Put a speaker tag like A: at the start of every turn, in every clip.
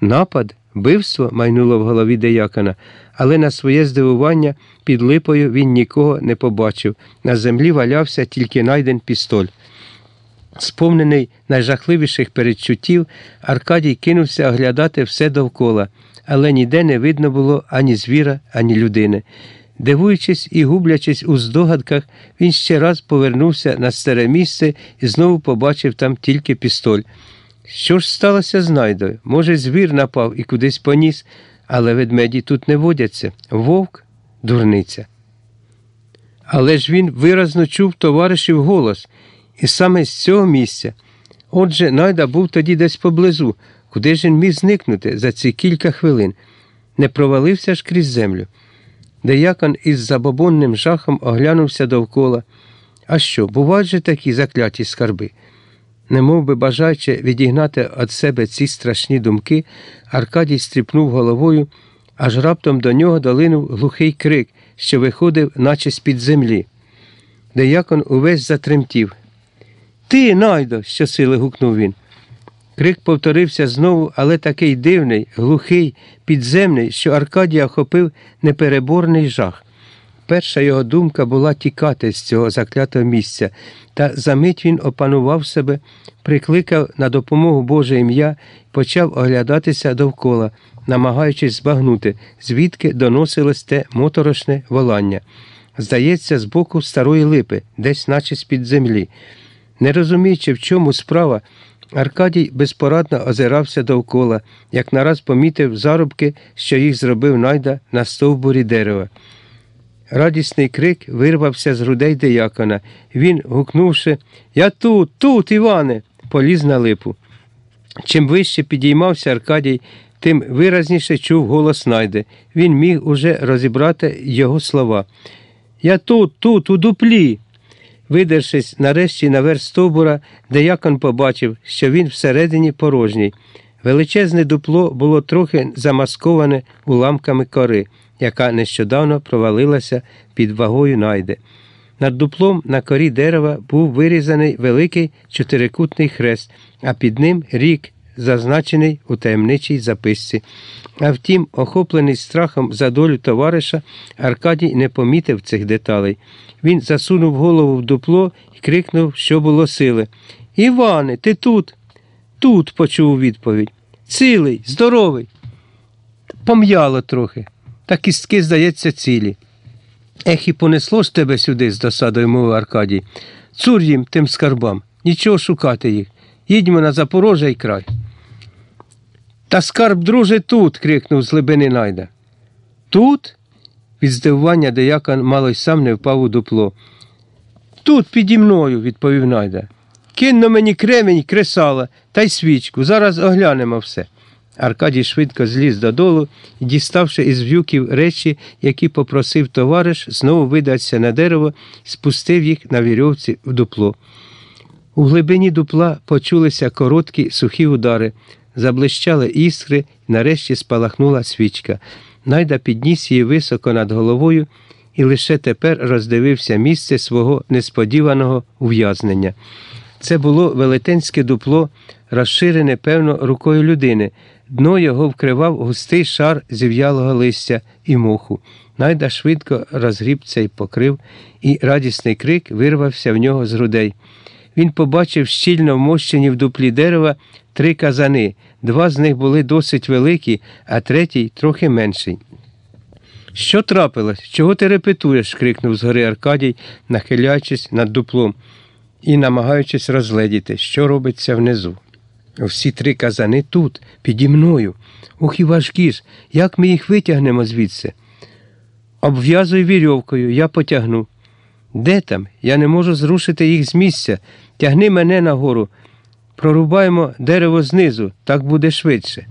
A: Напад, вбивство майнуло в голові деякона, але на своє здивування під липою він нікого не побачив. На землі валявся тільки найден пістоль. Сповнений найжахливіших передчуттів, Аркадій кинувся оглядати все довкола, але ніде не видно було ані звіра, ані людини. Дивуючись і гублячись у здогадках, він ще раз повернувся на старе місце і знову побачив там тільки пістоль. Що ж сталося з Найдою? Може, звір напав і кудись поніс, але ведмеді тут не водяться. Вовк дурниця. Але ж він виразно чув товаришів голос, і саме з цього місця. Отже, Найда був тоді десь поблизу, куди ж він міг зникнути за ці кілька хвилин. Не провалився ж крізь землю. Деякон із забобонним жахом оглянувся довкола. А що, бувають же такі закляті скарби? Немов би бажаючи відігнати від себе ці страшні думки, Аркадій стріпнув головою, аж раптом до нього долинув глухий крик, що виходив, наче з-під землі. Деякон увесь затремтів. Ти, найдо, щосили гукнув він. Крик повторився знову, але такий дивний, глухий, підземний, що Аркадія охопив непереборний жах. Перша його думка була тікати з цього заклятого місця, та за мить він опанував себе, прикликав на допомогу Боже ім'я почав оглядатися довкола, намагаючись збагнути, звідки доносилось те моторошне волання. Здається, з боку старої липи, десь наче з-під землі. Не розуміючи, в чому справа, Аркадій безпорадно озирався довкола, як нараз помітив зарубки, що їх зробив найда на стовбурі дерева. Радісний крик вирвався з грудей деякона. Він, гукнувши Я тут, тут, Іване, поліз на липу. Чим вище підіймався Аркадій, тим виразніше чув голос найде. Він міг уже розібрати його слова. Я тут, тут, у дуплі. Видершись нарешті наверх стовбура, деякон побачив, що він всередині порожній. Величезне дупло було трохи замасковане уламками кори, яка нещодавно провалилася під вагою найде. Над дуплом на корі дерева був вирізаний великий чотирикутний хрест, а під ним рік, зазначений у таємничій записці. А втім, охоплений страхом за долю товариша, Аркадій не помітив цих деталей. Він засунув голову в дупло і крикнув, що було сили. Іване, ти тут? Тут, почув відповідь. Цілий, здоровий. Пом'яло трохи, та кістки, здається, цілі. Ех, і понесло ж тебе сюди, з досадою мовив Аркадій. Цур їм тим скарбам, нічого шукати їх. Їдьмо на Запорожжя й край. Та скарб, друже, тут. крикнув з глибини найда. Тут? Від здивування деякон мало й сам не впав у дупло. Тут піді мною, відповів найда. Кинно мені кремінь, кресала та й свічку. Зараз оглянемо все. Аркадій швидко зліз додолу діставши із в'юків речі, які попросив товариш, знову видався на дерево спустив їх на вірьовці в дупло. У глибині дупла почулися короткі сухі удари, заблищали іскри, нарешті спалахнула свічка. Найда підніс її високо над головою і лише тепер роздивився місце свого несподіваного ув'язнення. Це було велетенське дупло, розширене, певно, рукою людини. Дно його вкривав густий шар зів'ялого листя і моху. Найда швидко розгрібся і покрив, і радісний крик вирвався в нього з грудей. Він побачив щільно вмощені в дуплі дерева три казани. Два з них були досить великі, а третій трохи менший. Що трапилось? Чого ти репетуєш? крикнув згори Аркадій, нахиляючись над дуплом і намагаючись розгледіти, що робиться внизу. Всі три казани тут, піді мною. Ох і важкі ж, як ми їх витягнемо звідси? Обв'язуй вірьовкою, я потягну. Де там? Я не можу зрушити їх з місця. Тягни мене нагору. Прорубаємо дерево знизу, так буде швидше.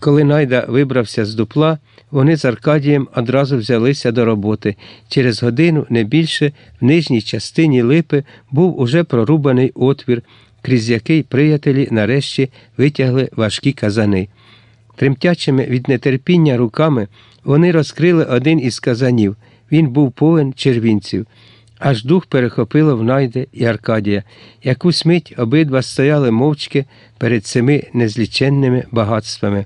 A: Коли найда вибрався з дупла, вони з Аркадієм одразу взялися до роботи. Через годину, не більше, в нижній частині липи був уже прорубаний отвір, крізь який приятелі нарешті витягли важкі казани. Тремтячими від нетерпіння руками вони розкрили один із казанів. Він був повен червінців. Аж дух перехопило в Найде і Аркадія. Якусь мить обидва стояли мовчки перед цими незліченними багатствами.